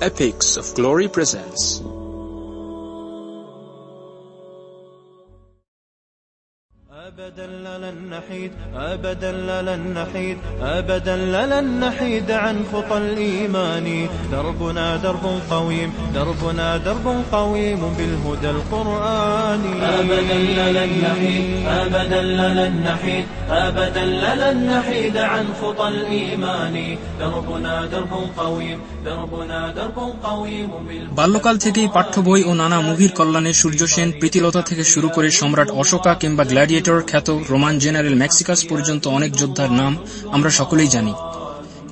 Epics of Glory presents. أبدا لن نحيد أبدا لن نحيد أبدا لن نحيد عن خطى الإيمان دربنا درب قويم دربنا درب قويم بالهدى القرآني أبدا لن نحيد أبدا لن نحيد أبدا لن نحيد عن خطى الإيمان دربنا درب قويم دربنا درب قويم بالهدى বাল্যকাল থেকেই পাঠ্য বই ও নানা মুভির কল্যাণে সূর্য সেন প্রীতিলতা থেকে শুরু করে সম্রাট অশোকা কিংবা গ্ল্যাডিয়েটর বিখ্যাত রোমান জেনারেল ম্যাক্সিকাস পর্যন্ত অনেক যোদ্ধার নাম আমরা সকলেই জানি।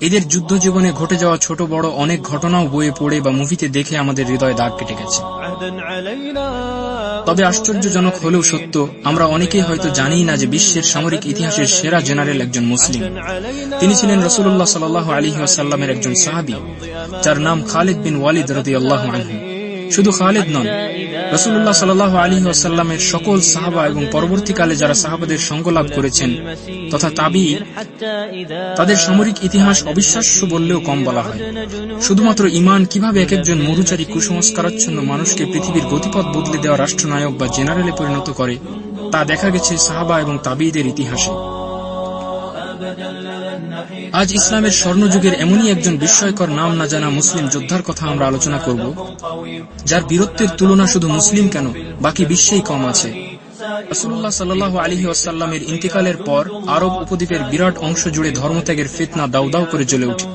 এদের যুদ্ধ জীবনে ঘটে যাওয়া ছোট বড় অনেক ঘটনাও বইয়ে পড়ে বা মুভিতে দেখে আমাদের হৃদয় দাগ কেটে গেছে। তবে আশ্চর্যজনক হলেও সত্য, আমরা অনেকেই হয়তো জানি না যে বিশ্বের সামরিক ইতিহাসের সেরা জেনারেল একজন মুসলিম। তিনি ছিলেন রসুল্লাহ সাল আলী আসাল্লামের একজন সাহাবি, যার নাম খালিদ বিন ওয়ালিদ রদি আল্লাহ আলহী শুধু খালেদ নন রসুল্লাহ সাল আলী আসাল্লামের সকল সাহাবা এবং পরবর্তীকালে যারা সাহাবাদের সঙ্গ লাভ করেছেন তথা তাবি তাদের সামরিক ইতিহাস অবিশ্বাস্য বললেও কম বলা হয়। শুধুমাত্র ইমান কীভাবে এক একজন মরুচারী কুসংস্কারাচ্ছন্ন মানুষকে পৃথিবীর গতিপথ বদলে দেওয়া রাষ্ট্রনায়ক বা জেনারেলে পরিণত করে, তা দেখা গেছে সাহাবা এবং তাবিদের ইতিহাসে। আজ ইসলামের স্বর্ণযুগের এমনই একজন বিস্ময়কর নাম না জানা মুসলিম যোদ্ধার কথা আমরা আলোচনা করব, যার বীরত্বের তুলনা শুধু মুসলিম কেন, বাকি বিশ্বেই কম আছে। রসুল্লাহ সাল্লাহ আলী আসাল্লামের ইন্তিকালের পর আরব উপদ্বীপের বিরাট অংশ জুড়ে ধর্মত্যাগের ফিতনা দাউ দাউ করে জ্বলে উঠে।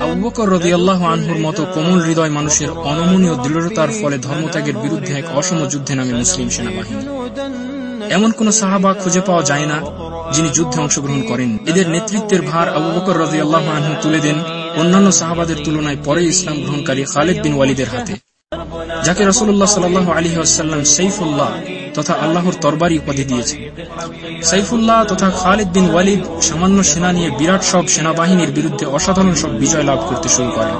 আবু রবি আল্লাহ আনহুর মতো কোমল হৃদয় মানুষের অনমনীয় দৃঢ়তার ফলে ধর্মত্যাগের বিরুদ্ধে এক অসম যুদ্ধে নামে মুসলিম সেনাবাহিনী। এমন কোন সাহাবা খুঁজে পাওয়া যায় না যিনি যুদ্ধে অংশগ্রহণ করেন। এদের নেতৃত্বের ভার আবু বকর রাজি আল্লাহ তুলে দেন অন্যান্য সাহাবাদের তুলনায় পরে ইসলাম গ্রহণকারী খালেদ বিন ওয়ালিদের হাতে। যাকে রসুল্লাহ সাল আলী আসাল্লাম সৈফুল্লাহ তথা আল্লাহর তরবারি উপাধি দিয়েছে। সাইফুল্লাহ তথা খালিদ বিন ওয়ালিদ সামান্য সেনা নিয়ে বিরাট সব সেনাবাহিনীর বিরুদ্ধে অসাধারণ সব বিজয় লাভ করতে শুরু করেন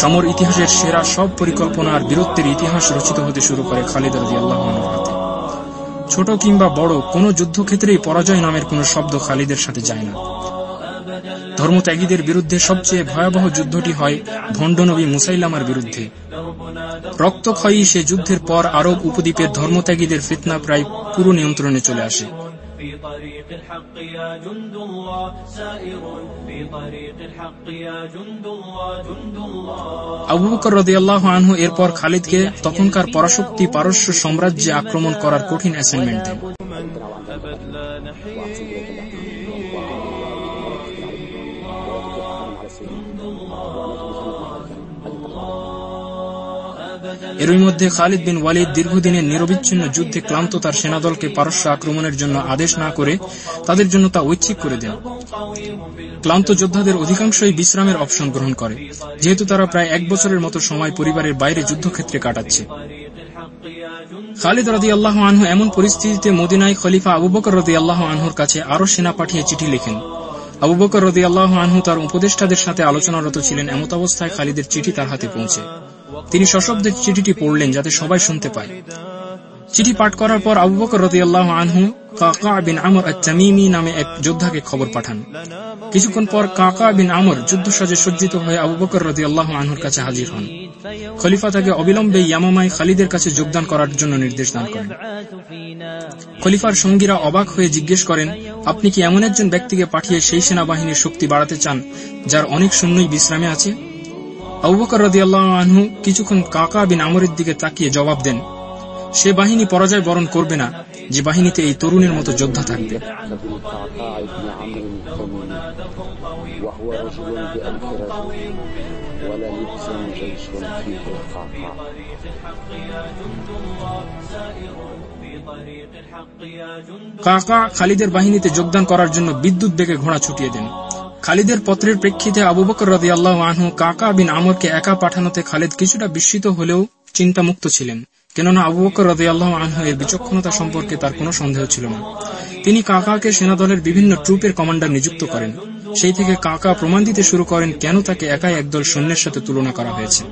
সমর ইতিহাসের সেরা সব পরিকল্পনা আর বীরত্বের ইতিহাস রচিত হতে শুরু করে খালিদ রাজি আল্লাহ ছোট কিংবা বড়, কোন যুদ্ধক্ষেত্রেই পরাজয় নামের কোন শব্দ খালিদের সাথে যায় না। ধর্মত্যাগীদের বিরুদ্ধে সবচেয়ে ভয়াবহ যুদ্ধটি হয় ভণ্ডনবী মুসাইলামার বিরুদ্ধে। রক্তক্ষয়ী সে যুদ্ধের পর আরব উপদ্বীপের ধর্মত্যাগীদের ফিতনা প্রায় পুরো নিয়ন্ত্রণে চলে আসে। في طريق الحق يا جند الله سائر في طريق الحق يا جند الله جند الله আবু বকর রদিয়াল্লাহ আনহু এরপর খালিদকে তখনকার পরাশক্তি পারস্য সাম্রাজ্যে আক্রমণ করার কঠিন অ্যাসাইনমেন্ট দেন এরই মধ্যে খালিদ বিন ওয়ালিদ দীর্ঘদিনের নিরবিচ্ছিন্ন যুদ্ধে ক্লান্ত তার সেনাদলকে পারস্য আক্রমণের জন্য আদেশ না করে তাদের জন্য তা ঐচ্ছিক করে দেন। ক্লান্ত যোদ্ধাদের অধিকাংশই বিশ্রামের অপশন গ্রহণ করে, যেহেতু তারা প্রায় এক বছরের মতো সময় পরিবারের বাইরে যুদ্ধক্ষেত্রে কাটাচ্ছে। খালিদ রদি আল্লাহ আনহু এমন পরিস্থিতিতে মদিনায় খলিফা আবু বকর রদি আল্লাহ আনহুর কাছে আরও সেনা পাঠিয়ে চিঠি লিখেন। আবু বকর রদি আল্লাহ আনহু তার উপদেষ্টাদের সাথে আলোচনারত ছিলেন, এমত অবস্থায় খালিদের চিঠি তার হাতে পৌঁছে। তিনি সশব্দে চিঠিটি পড়লেন যাতে সবাই শুনতে পায়। চিঠি পাঠ করার পর আবু বকর আনহু কাকা বিন আমর নামে এক যোদ্ধাকে খবর পাঠান। কিছুক্ষণ পর কাকা বিন আমর যুদ্ধ সাজে সজ্জিত হয়ে আবু বকর রদিয়াল্লাহ আনহুর কাছে হাজির হন। খলিফা তাকে অবিলম্বে ইয়ামামায় খালিদের কাছে যোগদান করার জন্য নির্দেশ দান করেন। খলিফার সঙ্গীরা অবাক হয়ে জিজ্ঞেস করেন, আপনি কি এমন একজন ব্যক্তিকে পাঠিয়ে সেই সেনাবাহিনীর শক্তি বাড়াতে চান, যার অনেক সৈন্যই বিশ্রামে আছে? আবুবকর রদিয়াল্লাহ আনহু কিছুক্ষণ কাকা বিন আমরের দিকে তাকিয়ে জবাব দেন, সে বাহিনী পরাজয় বরণ করবে না, যে বাহিনীতে এই তরুণের মতো যোদ্ধা থাকবে। কাকা খালিদের বাহিনীতে যোগদান করার জন্য বিদ্যুৎ বেগে ঘোড়া ছুটিয়ে দেন। খালিদের পত্রের প্রেক্ষিতে আবু বকর রদি আল্লাহ আনহু কাকা বিন আমরকে একা পাঠানোতে খালিদ কিছুটা বিস্মিত হলেও চিন্তামুক্ত ছিলেন, কেননা আবু বকর রদি আল্লাহ আনহু এর বিচক্ষণতা সম্পর্কে তার কোনো সন্দেহ ছিল না। তিনি কাকাকে সেনাদলের বিভিন্ন ট্রুপের কমান্ডার নিযুক্ত করেন। সেই থেকে কাকা প্রমাণ দিতে শুরু করেন কেন তাকে একাই একদল সৈন্যের সাথে তুলনা করা হয়েছে।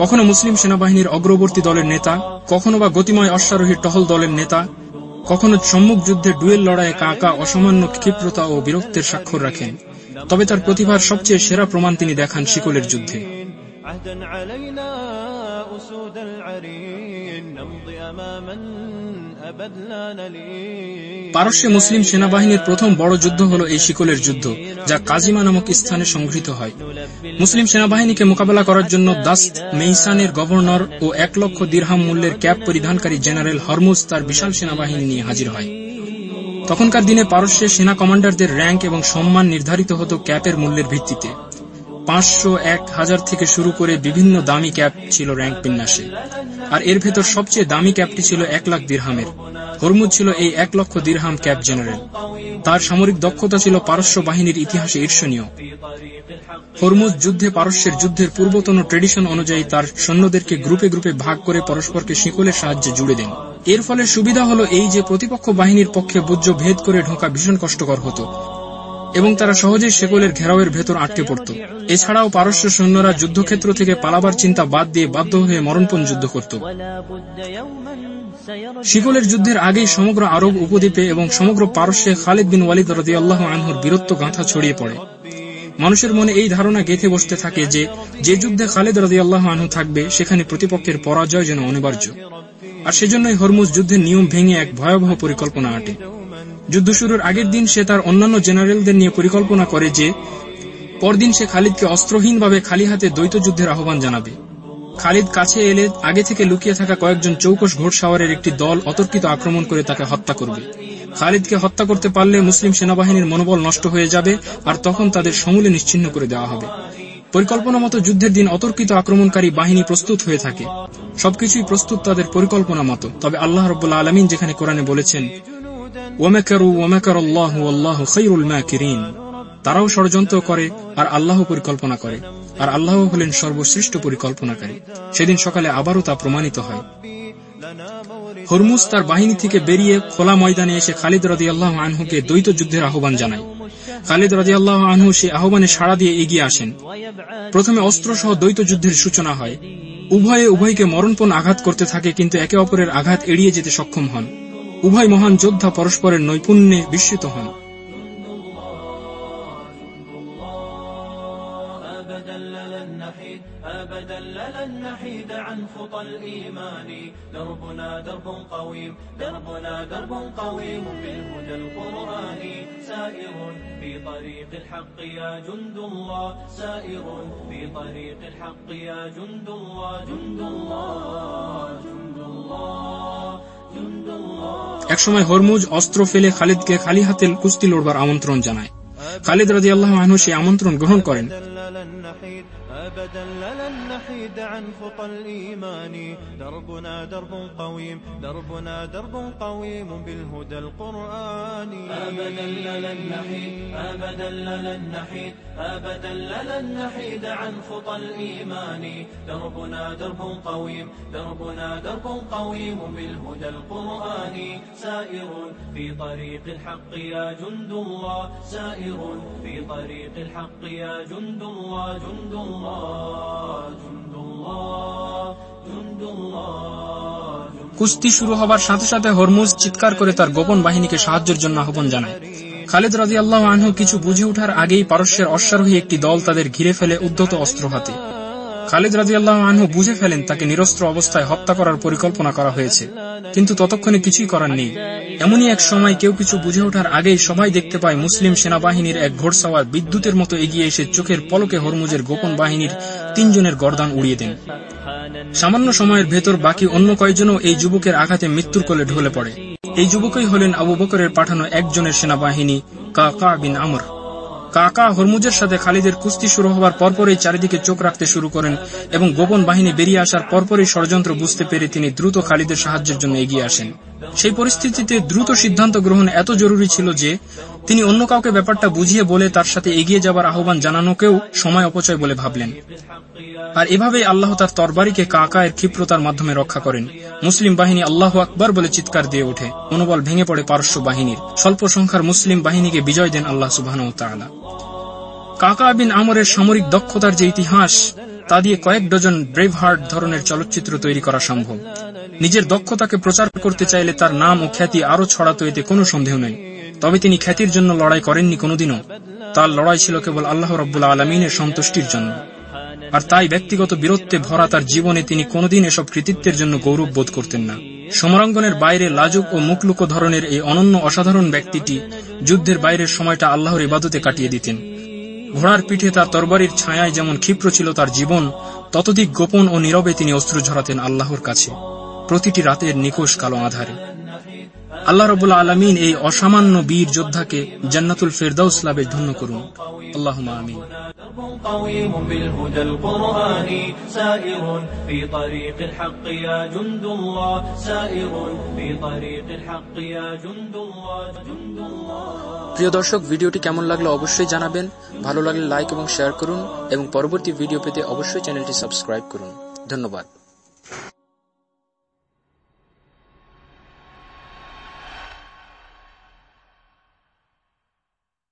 কখনো মুসলিম সেনাবাহিনীর অগ্রবর্তী দলের নেতা, কখনো বা গতিময় অশ্বারোহী টহল দলের নেতা, কখনো সম্মুখ যুদ্ধে ডুয়েল লড়াইয়ে কাকা অসামান্য ক্ষিপ্রতা ও বিরক্তের স্বাক্ষর রাখেন। তবে তার প্রতিভার সবচেয়ে সেরা প্রমাণ তিনি দেখান শিকলের যুদ্ধে عهدا علينا أسود العرين نمضي أماما أبد لا نلين পারস্যে মুসলিম সেনাবাহিনীর প্রথম বড় যুদ্ধ হল এই শিকলের যুদ্ধ যা কাজিমা নামক স্থানে সংঘটিত হয় মুসলিম সেনাবাহিনীকে মোকাবেলা করার জন্য দাস্ত মেইসানের গভর্নর ও এক লক্ষ দিরহাম মূল্যের ক্যাপ পরিধানকারী জেনারেল হরমুজ তার বিশাল সেনাবাহিনী নিয়ে হাজির হয় তখনকার দিনে পারস্যের সেনা কমান্ডারদের র্যাঙ্ক এবং সম্মান নির্ধারিত হতো ক্যাপের মূল্যের ভিত্তিতে। পাঁচশো এক হাজার থেকে শুরু করে বিভিন্ন দামি ক্যাপ ছিল র্যাঙ্ক বিন্যাসে। আর এর ভেতর সবচেয়ে দামি ক্যাপটি ছিল এক লাখ দিরহামের। হরমুজ ছিল এই এক লক্ষ দিরহাম ক্যাপ জেনারেল। তার সামরিক দক্ষতা ছিল পারস্য বাহিনীর ইতিহাসে ঈর্ষণীয়। হরমুজ যুদ্ধে পারস্যের যুদ্ধের পূর্বতন ট্রেডিশন অনুযায়ী তার সৈন্যদেরকে গ্রুপে গ্রুপে ভাগ করে পরস্পরকে শিকলের সাহায্যে জুড়ে দেন। এর ফলে সুবিধা হল এই যে প্রতিপক্ষ বাহিনীর পক্ষে বুজ্জ ভেদ করে ঢোকা ভীষণ কষ্টকর হতো, এবং তারা সহজেই শেকলের ঘেরাওয়ের ভেতর আটকে পড়ত। এছাড়াও পারস্য সৈন্যরা যুদ্ধক্ষেত্র থেকে পালাবার চিন্তা বাদ দিয়ে বাধ্য হয়ে মরণপণ যুদ্ধ করত। শিকলের যুদ্ধের আগেই সমগ্র আরব উপদ্বীপে এবং সমগ্র পারস্যে খালিদ বিন ওয়ালিদ রদি আল্লাহ আনহুর বীরত্ব গাঁথা ছড়িয়ে পড়ে। মানুষের মনে এই ধারণা গেঁথে বসতে থাকে যে যে যুদ্ধে খালিদ রদি আল্লাহ আনহু থাকবে, সেখানে প্রতিপক্ষের পরাজয় যেন অনিবার্য। আর সেজন্যই হরমুজ যুদ্ধের নিয়ম ভেঙে এক ভয়াবহ পরিকল্পনা আটে। যুদ্ধ শুরুর আগের দিন সে তার অন্যান্য জেনারেলদের নিয়ে পরিকল্পনা করে যে, পরদিন সে খালিদকে অস্ত্রহীনভাবে খালি হাতে দ্বৈত যুদ্ধের আহ্বান জানাবে। খালিদ কাছে এলে আগে থেকে লুকিয়ে থাকা কয়েকজন চৌকস ঘোড়সাওয়ারের একটি দল অতর্কিত আক্রমণ করে তাকে হত্যা করবে। খালিদকে হত্যা করতে পারলে মুসলিম সেনাবাহিনীর মনোবল নষ্ট হয়ে যাবে আর তখন তাদের সমূলে নিশ্চিন্ন করে দেওয়া হবে। পরিকল্পনা মতো যুদ্ধের দিন অতর্কিত আক্রমণকারী বাহিনী প্রস্তুত হয়ে থাকে। সবকিছুই প্রস্তুত তাদের পরিকল্পনা মতো। তবে আল্লাহ রব্বুল্লা আলমিন যেখানে কোরআনে বলেছেন তারাও ষড়যন্ত্র করে আর আল্লাহ পরিকল্পনা করে। আর আল্লাহ হলেন সর্বশ্রেষ্ঠ পরিকল্পনাকারী। সেদিন সকালে আবারও তা প্রমাণিত হয়। হরমুজ তার বাহিনী থেকে বেরিয়ে খোলা ময়দানে এসে খালিদ রাজি আল্লাহ আনহুকে দ্বৈত যুদ্ধের আহ্বান জানায়। খালিদ রাজি আল্লাহ আনহু সে আহ্বানে সাড়া দিয়ে এগিয়ে আসেন। প্রথমে অস্ত্রসহ দ্বৈত যুদ্ধের সূচনা হয়। উভয়ে উভয়কে মরণপণ আঘাত করতে থাকে, কিন্তু একে অপরের আঘাত এড়িয়ে যেতে সক্ষম হন। উভয় মহান যোদ্ধা পরস্পরের নৈপুণ্যে বিস্মিত হন। أبدا لن نحيد عن خطى الإيمان دربنا درب قويم دربنا درب قويم بالهدى القرآني سائر في طريق الحق يا جند الله سائر في طريق الحق يا جند الله جند الله جند الله جند الله একসময় হরমুজ অস্ত্র ফেলে খালিদকে খালি হাতে কুস্তি লড়বার আমন্ত্রণ জানায় খালিদ রাজি আল্লাহ আনহু সেই আমন্ত্রণ গ্রহণ করেন أبدا لن نحيد عن خطى الإيمان. دربنا درب قويم دربنا درب قويم بالهدى القرآني. أبدا لن نحيد أبدا لن نحيد أبدا لن نحيد عن خطى الإيمان. دربنا درب قويم دربنا درب قويم بالهدى القرآني سائر في طريق الحق يا جند الله سائر في طريق الحق يا جند الله جند الله. কুস্তি শুরু হবার সাথে সাথে হরমুজ চিৎকার করে তার গোপন বাহিনীকে সাহায্যের জন্য আহ্বান জানায়। খালেদ রাজি আল্লাহ আনহু কিছু বুঝে ওঠার আগেই পারস্যের অশ্বারোহী একটি দল তাদের ঘিরে ফেলে উদ্ধত অস্ত্র হাতে। খালিদ রাজি আল্লাহ আনহু বুঝে ফেলেন তাকে নিরস্ত্র অবস্থায় হত্যা করার পরিকল্পনা করা হয়েছে, কিন্তু ততক্ষণে কিছুই করার নেই। এমনই এক সময় কেউ কিছু বুঝে ওঠার আগেই সবাই দেখতে পায় মুসলিম সেনাবাহিনীর এক ঘোড়সাওয়ার বিদ্যুতের মতো এগিয়ে এসে চোখের পলকে হরমুজের গোপন বাহিনীর তিনজনের গর্দান উড়িয়ে দেন। সামান্য সময়ের ভেতর বাকি অন্য কয়েকজনও এই যুবকের আঘাতে মৃত্যুর কোলে ঢলে পড়ে। এই যুবকই হলেন আবু বকরের পাঠানো একজনের সেনাবাহিনী কা বিন আমর। কাকা হরমুজের সাথে খালিদের কুস্তি শুরু হওয়ার পরপরই চারিদিকে চোখ রাখতে শুরু করেন এবং গোপন বাহিনী বেরিয়ে আসার পরপরই ষড়যন্ত্র বুঝতে পেরে তিনি দ্রুত খালিদের সাহায্যের জন্য এগিয়ে আসেন। সেই পরিস্থিতিতে দ্রুত সিদ্ধান্ত গ্রহণ এত জরুরি ছিল যে তিনি অন্য কাউকে ব্যাপারটা বুঝিয়ে বলে তার সাথে এগিয়ে যাবার আহ্বান জানানোকেও সময় অপচয় বলে ভাবলেন। আর এভাবেই আল্লাহ তার তরবারিকে কাকা এর ক্ষিপ্রতার মাধ্যমে রক্ষা করেন। মুসলিম বাহিনী আল্লাহ আকবর বলে চিৎকার দিয়ে ওঠে। মনোবল ভেঙে পড়ে পারস্য বাহিনীর। স্বল্প সংখ্যার মুসলিম বাহিনীকে বিজয় দেন আল্লাহ সুবাহ কাকা বিন আমরের সামরিক দক্ষতার যে ইতিহাস, তা দিয়ে কয়েক ডজন ব্রেভ হার্ট ধরনের চলচ্চিত্র তৈরি করা সম্ভব। নিজের দক্ষতাকে প্রচার করতে চাইলে তার নাম ও খ্যাতি আরও ছড়াতো এতে কোনো সন্দেহ নেই। তবে তিনি খ্যাতির জন্য লড়াই করেননি কোনোদিনও। তার লড়াই ছিল কেবল আল্লাহ রব্বুল্লা আলমিনের সন্তুষ্টির জন্য। আর তাই ব্যক্তিগত বীরত্বে ভরা তার জীবনে তিনি কোনোদিন এসব কৃতিত্বের জন্য গৌরব বোধ করতেন না। সমরাঙ্গনের বাইরে লাজুক ও মুখলুক ধরনের এই অনন্য অসাধারণ ব্যক্তিটি যুদ্ধের বাইরের সময়টা আল্লাহর ইবাদতে কাটিয়ে দিতেন। ঘোড়ার পিঠে তার তরবারির ছায়ায় যেমন ক্ষিপ্র ছিল তার জীবন, ততোধিক গোপন ও নীরবে তিনি অস্ত্র ঝরাতেন আল্লাহর কাছে। প্রতিটি রাতের নিকোষ কালো আধারে। আল্লাহ রবুল্লা আলমিন এই অসামান্য বীর যোদ্ধাকে জান্নাতুল ফেরদাউস লাভে ধন্য করুন। আল্লাহ আমিন। درب قويم بالهدى القرآني سائر في طريق الحق يا جند الله سائر في طريق الحق يا جند الله جند الله প্রিয় দর্শক ভিডিওটি কেমন লাগলো অবশ্যই জানাবেন ভালো লাগলে লাইক এবং শেয়ার করুন এবং পরবর্তী ভিডিও পেতে অবশ্যই চ্যানেলটি সাবস্ক্রাইব করুন ধন্যবাদ